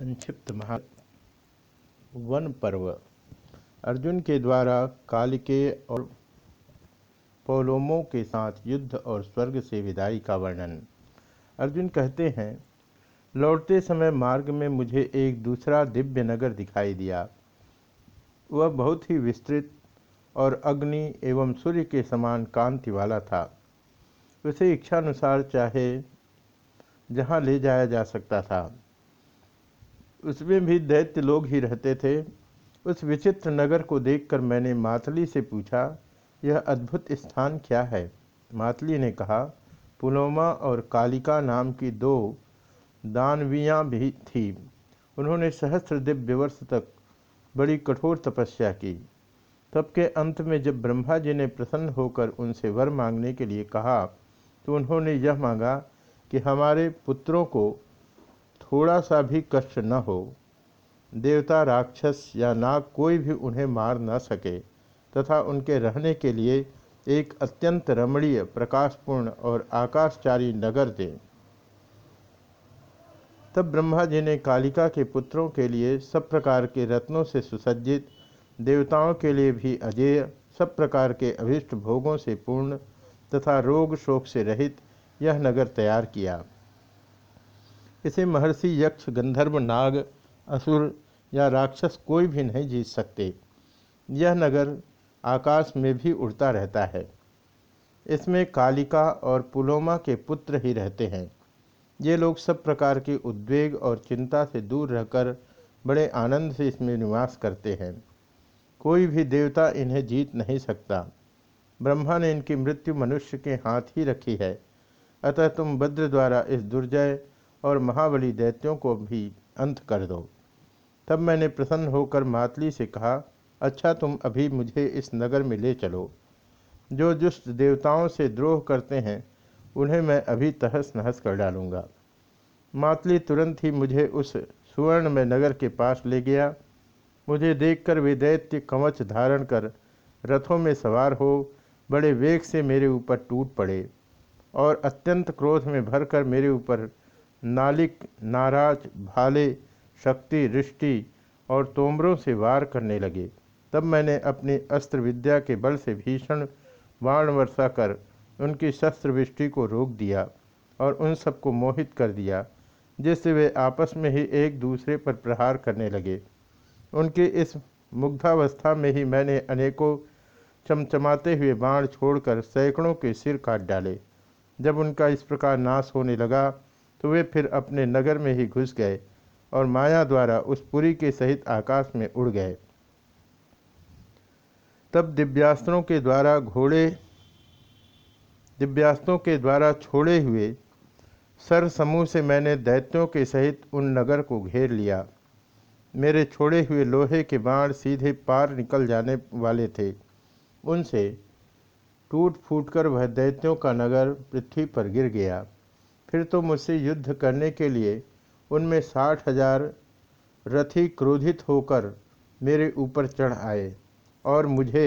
संक्षिप्त महा वन पर्व। अर्जुन के द्वारा कालिकेय और पौलोमों के साथ युद्ध और स्वर्ग से विदाई का वर्णन। अर्जुन कहते हैं, लौटते समय मार्ग में मुझे एक दूसरा दिव्य नगर दिखाई दिया। वह बहुत ही विस्तृत और अग्नि एवं सूर्य के समान कांति वाला था। उसे इच्छानुसार चाहे जहाँ ले जाया जा सकता था। उसमें भी दैत्य लोग ही रहते थे। उस विचित्र नगर को देखकर मैंने मातली से पूछा, यह अद्भुत स्थान क्या है? मातली ने कहा, पुलोमा और कालिका नाम की दो दानवियाँ भी थी। उन्होंने सहस्त्र दिव्य वर्ष तक बड़ी कठोर तपस्या की। तब के अंत में जब ब्रह्मा जी ने प्रसन्न होकर उनसे वर मांगने के लिए कहा तो उन्होंने यह मांगा कि हमारे पुत्रों को थोड़ा सा भी कष्ट न हो, देवता राक्षस या नाग कोई भी उन्हें मार न सके तथा उनके रहने के लिए एक अत्यंत रमणीय, प्रकाशपूर्ण और आकाशचारी नगर दें। तब ब्रह्मा जी ने कालिका के पुत्रों के लिए सब प्रकार के रत्नों से सुसज्जित, देवताओं के लिए भी अजेय, सब प्रकार के अभिष्ट भोगों से पूर्ण तथा रोग शोक से रहित यह नगर तैयार किया। इसे महर्षि यक्ष, गंधर्व, नाग, असुर या राक्षस कोई भी नहीं जीत सकते। यह नगर आकाश में भी उड़ता रहता है। इसमें कालिका और पुलोमा के पुत्र ही रहते हैं। ये लोग सब प्रकार के उद्वेग और चिंता से दूर रहकर बड़े आनंद से इसमें निवास करते हैं। कोई भी देवता इन्हें जीत नहीं सकता। ब्रह्मा ने इनकी मृत्यु मनुष्य के हाथ ही रखी है। अतः तुम बद्र द्वारा इस दुर्जय और महाबली दैत्यों को भी अंत कर दो। तब मैंने प्रसन्न होकर मातली से कहा अच्छा तुम अभी मुझे इस नगर में ले चलो। जो दुष्ट देवताओं से द्रोह करते हैं, उन्हें मैं अभी तहस नहस कर डालूँगा। मातली तुरंत ही मुझे उस सुवर्ण में नगर के पास ले गया। मुझे देखकर वे दैत्य कवच धारण कर रथों में सवार हो, बड़े वेग से मेरे ऊपर टूट पड़े और अत्यंत क्रोध में भरकर मेरे ऊपर नालिक, नाराज़, भाले, शक्ति, रिष्टि और तोमरों से वार करने लगे। तब मैंने अपनी अस्त्र विद्या के बल से भीषण बाण वर्षा कर उनकी शस्त्र वृष्टि को रोक दिया और उन सबको मोहित कर दिया, जिससे वे आपस में ही एक दूसरे पर प्रहार करने लगे। उनकी इस मुग्धावस्था में ही मैंने अनेकों चमचमाते हुए बाण छोड़कर सैकड़ों के सिर काट डाले। जब उनका इस प्रकार नाश होने लगा तो वे फिर अपने नगर में ही घुस गए और माया द्वारा उस पुरी के सहित आकाश में उड़ गए। तब दिव्यास्त्रों के द्वारा घोड़े, दिव्यास्त्रों के द्वारा छोड़े हुए सर समूह से मैंने दैत्यों के सहित उन नगर को घेर लिया। मेरे छोड़े हुए लोहे के बाण सीधे पार निकल जाने वाले थे। उनसे टूट फूट कर वह दैत्यों का नगर पृथ्वी पर गिर गया। फिर तो मुझसे युद्ध करने के लिए उनमें साठ हज़ार रथी क्रोधित होकर मेरे ऊपर चढ़ आए और मुझे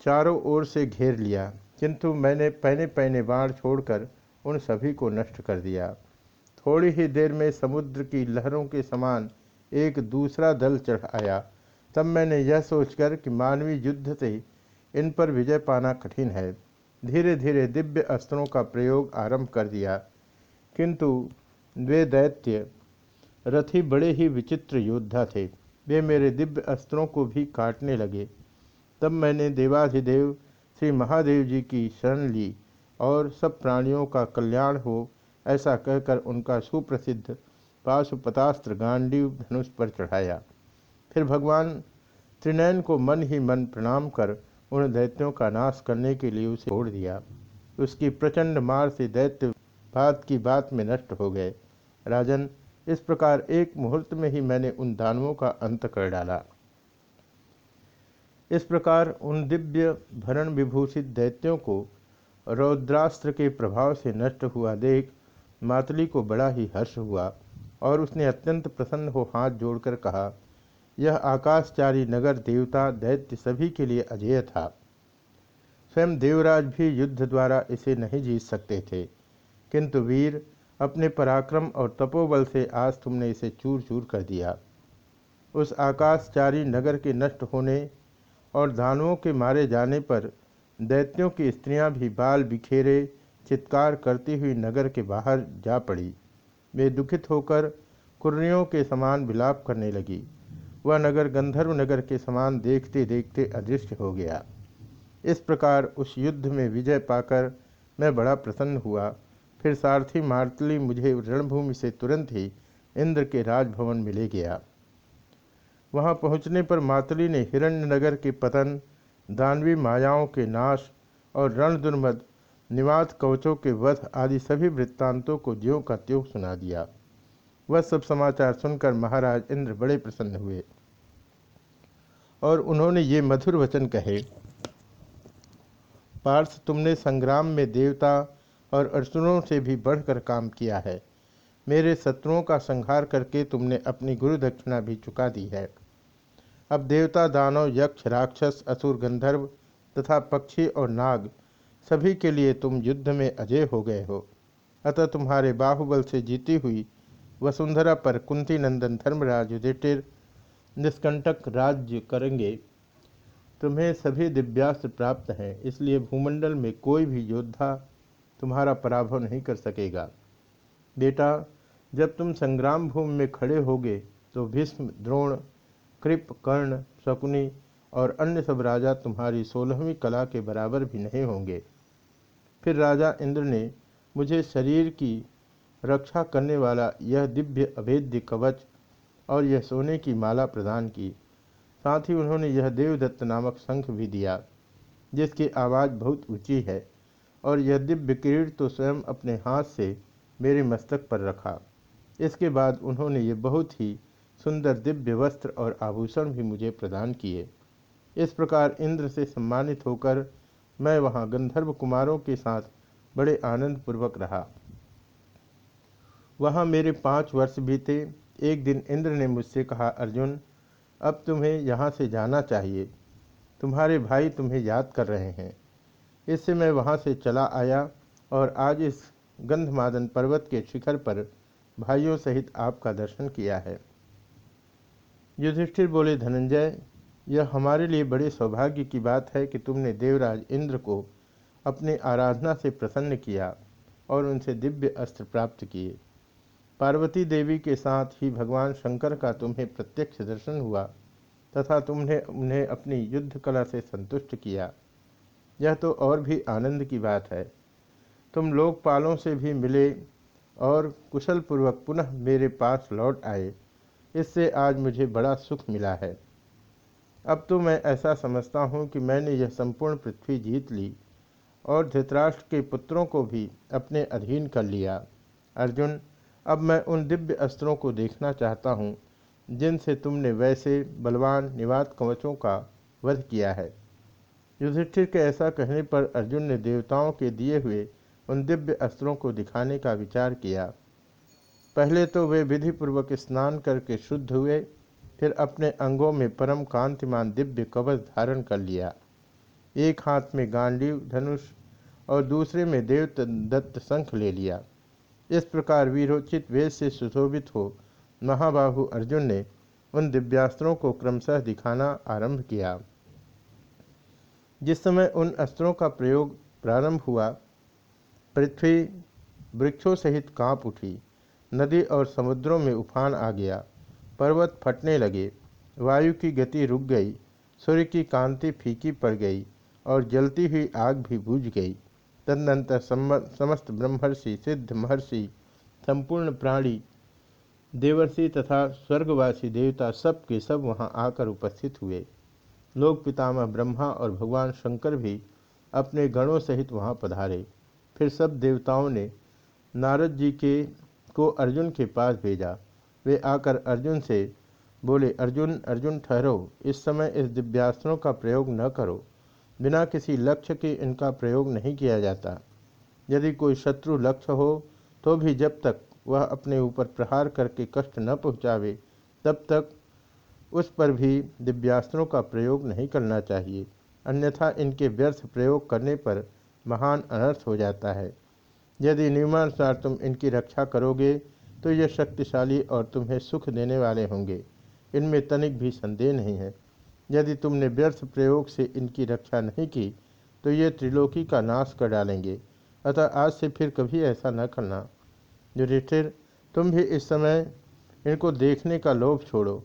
चारों ओर से घेर लिया। किंतु मैंने पहने पहने बाढ़ छोड़कर उन सभी को नष्ट कर दिया। थोड़ी ही देर में समुद्र की लहरों के समान एक दूसरा दल चढ़ आया। तब मैंने यह सोचकर कि मानवीय युद्ध से इन पर विजय पाना कठिन है। धीरे धीरे दिव्य अस्त्रों का प्रयोग आरंभ कर दिया। किंतु वे दैत्य रथी बड़े ही विचित्र योद्धा थे। वे मेरे दिव्य अस्त्रों को भी काटने लगे। तब मैंने देवाधिदेव, श्री महादेव जी की शरण ली और सब प्राणियों का कल्याण हो, ऐसा कहकर उनका सुप्रसिद्ध पाशुपतास्त्र गांडीव धनुष पर चढ़ाया। फिर भगवान त्रिनयन को मन ही मन प्रणाम कर उन दैत्यों का नाश करने के लिए उसे छोड़ दिया। उसकी प्रचंड मार से दैत्य बात की बात में नष्ट हो गए। राजन, इस प्रकार एक मुहूर्त में ही मैंने उन दानवों का अंत कर डाला। इस प्रकार उन दिव्य भरण विभूषित दैत्यों को रौद्रास्त्र के प्रभाव से नष्ट हुआ देख मातली को बड़ा ही हर्ष हुआ और उसने अत्यंत प्रसन्न हो हाथ जोड़कर कहा यह आकाशचारी नगर देवता दैत्य सभी के लिए अजेय था। स्वयं देवराज भी युद्ध द्वारा इसे नहीं जीत सकते थे। किंतु वीर अपने पराक्रम और तपोबल से आज तुमने इसे चूर चूर कर दिया। उस आकाशचारी नगर के नष्ट होने और दानवों के मारे जाने पर दैत्यों की स्त्रियाँ भी बाल बिखेरे चित्कार करती हुई नगर के बाहर जा पड़ी। वे दुखित होकर कुर्रियों के समान विलाप करने लगी। वह नगर गंधर्व नगर के समान देखते देखते अदृश्य हो गया। इस प्रकार उस युद्ध में विजय पाकर मैं बड़ा प्रसन्न हुआ। फिर सारथी मार्तली मुझे रणभूमि से तुरंत ही इंद्र के राजभवन में ले गया। वहाँ पहुँचने पर मातली ने हिरण्य नगर के पतन, दानवी मायाओं के नाश और रण दुर्मद, निवात कवचों के वध आदि सभी वृत्तांतों को ज्यों का त्यों सुना दिया। वह सब समाचार सुनकर महाराज इंद्र बड़े प्रसन्न हुए। और उन्होंने ये मधुर वचन कहे, पार्थ, तुमने संग्राम में देवता और अर्जुनों से भी बढ़कर काम किया है। मेरे शत्रुओं का संहार करके तुमने अपनी गुरु दक्षिणा भी चुका दी है। अब देवता, दानव, यक्ष, राक्षस, असुर, गंधर्व तथा पक्षी और नाग, सभी के लिए तुम युद्ध में अजय हो गए हो। अतः तुम्हारे बाहुबल से जीती हुई वसुंधरा पर कुंती नंदन धर्मराज युधिष्ठिर निष्कंटक राज्य करेंगे। तुम्हें सभी दिव्यास्त्र प्राप्त हैं, इसलिए भूमंडल में कोई भी योद्धा तुम्हारा पराभव नहीं कर सकेगा। बेटा, जब तुम संग्राम भूमि में खड़े होगे तो भीष्म, द्रोण, कृप, कर्ण, शकुनी और अन्य सब राजा तुम्हारी सोलहवीं कला के बराबर भी नहीं होंगे। फिर राजा इंद्र ने मुझे शरीर की रक्षा करने वाला यह दिव्य अभेद्य कवच और यह सोने की माला प्रदान की। साथ ही उन्होंने यह देवदत्त नामक शंख भी दिया, जिसकी आवाज़ बहुत ऊँची है, और यह दिव्य किरीट तो स्वयं अपने हाथ से मेरे मस्तक पर रखा। इसके बाद उन्होंने ये बहुत ही सुंदर दिव्य वस्त्र और आभूषण भी मुझे प्रदान किए। इस प्रकार इंद्र से सम्मानित होकर मैं वहाँ गंधर्व कुमारों के साथ बड़े आनंद पूर्वक रहा। वहाँ मेरे पाँच वर्ष बीते एक दिन इंद्र ने मुझसे कहा, अर्जुन, अब तुम्हें यहाँ से जाना चाहिए। तुम्हारे भाई तुम्हें याद कर रहे हैं। इससे मैं वहाँ से चला आया और आज इस गंधमादन पर्वत के शिखर पर भाइयों सहित आपका दर्शन किया है। युधिष्ठिर बोले, धनंजय, यह हमारे लिए बड़े सौभाग्य की बात है कि तुमने देवराज इंद्र को अपनी आराधना से प्रसन्न किया और उनसे दिव्य अस्त्र प्राप्त किए। पार्वती देवी के साथ ही भगवान शंकर का तुम्हें प्रत्यक्ष दर्शन हुआ तथा तुमने उन्हें अपनी युद्ध कला से संतुष्ट किया। यह तो और भी आनंद की बात है। तुम लोकपालों से भी मिले और कुशल पूर्वक पुनः मेरे पास लौट आए। इससे आज मुझे बड़ा सुख मिला है। अब तो मैं ऐसा समझता हूँ कि मैंने यह संपूर्ण पृथ्वी जीत ली और धृतराष्ट्र के पुत्रों को भी अपने अधीन कर लिया। अर्जुन अब मैं उन दिव्य अस्त्रों को देखना चाहता हूँ, जिनसे तुमने वैसे बलवान निवात कवचों का वध किया है। युधिष्ठिर के ऐसा कहने पर अर्जुन ने देवताओं के दिए हुए उन दिव्य अस्त्रों को दिखाने का विचार किया। पहले तो वे विधिपूर्वक स्नान करके शुद्ध हुए, फिर अपने अंगों में परम कांतिमान दिव्य कवच धारण कर लिया। एक हाथ में गांडीव, धनुष और दूसरे में देव दत्त शंख ले लिया। इस प्रकार वीरोचित वेद से सुशोभित हो महाबाहु अर्जुन ने उन दिव्यास्त्रों को क्रमशः दिखाना आरंभ किया। जिस समय उन अस्त्रों का प्रयोग प्रारंभ हुआ, पृथ्वी वृक्षों सहित काँप उठी, नदी और समुद्रों में उफान आ गया, पर्वत फटने लगे, वायु की गति रुक गई, सूर्य की कांति फीकी पड़ गई और जलती हुई आग भी बुझ गई। तदनंतर समस्त ब्रह्मर्षि, सिद्ध महर्षि, संपूर्ण प्राणी, देवर्षि तथा स्वर्गवासी देवता सब के सब वहाँ आकर उपस्थित हुए। लोक पितामह ब्रह्मा और भगवान शंकर भी अपने गणों सहित वहाँ पधारे। फिर सब देवताओं ने नारद जी के, को अर्जुन के पास भेजा। वे आकर अर्जुन से बोले, अर्जुन अर्जुन ठहरो, इस समय इस दिव्यास्त्रों का प्रयोग न करो। बिना किसी लक्ष्य के इनका प्रयोग नहीं किया जाता। यदि कोई शत्रु लक्ष्य हो तो भी जब तक वह अपने ऊपर प्रहार करके कष्ट न पहुँचावे, तब तक उस पर भी दिव्यास्त्रों का प्रयोग नहीं करना चाहिए। अन्यथा इनके व्यर्थ प्रयोग करने पर महान अनर्थ हो जाता है। यदि नियमानुसार तुम इनकी रक्षा करोगे तो ये शक्तिशाली और तुम्हें सुख देने वाले होंगे। इनमें तनिक भी संदेह नहीं है। यदि तुमने व्यर्थ प्रयोग से इनकी रक्षा नहीं की तो ये त्रिलोकी का नाश कर डालेंगे। अतः आज से फिर कभी ऐसा न करना। युधिष्ठिर, तुम भी इस समय इनको देखने का लोभ छोड़ो।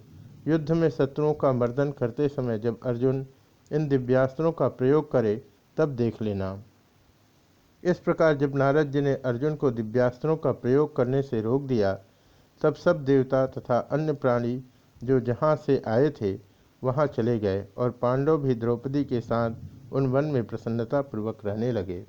युद्ध में शत्रुओं का मर्दन करते समय जब अर्जुन इन दिव्यास्त्रों का प्रयोग करे, तब देख लेना। इस प्रकार जब नारद जी ने अर्जुन को दिव्यास्त्रों का प्रयोग करने से रोक दिया, तब सब देवता तथा अन्य प्राणी जो जहाँ से आए थे वहाँ चले गए और पांडव भी द्रौपदी के साथ उन वन में प्रसन्नतापूर्वक रहने लगे।